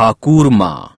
ઠાકુરમાં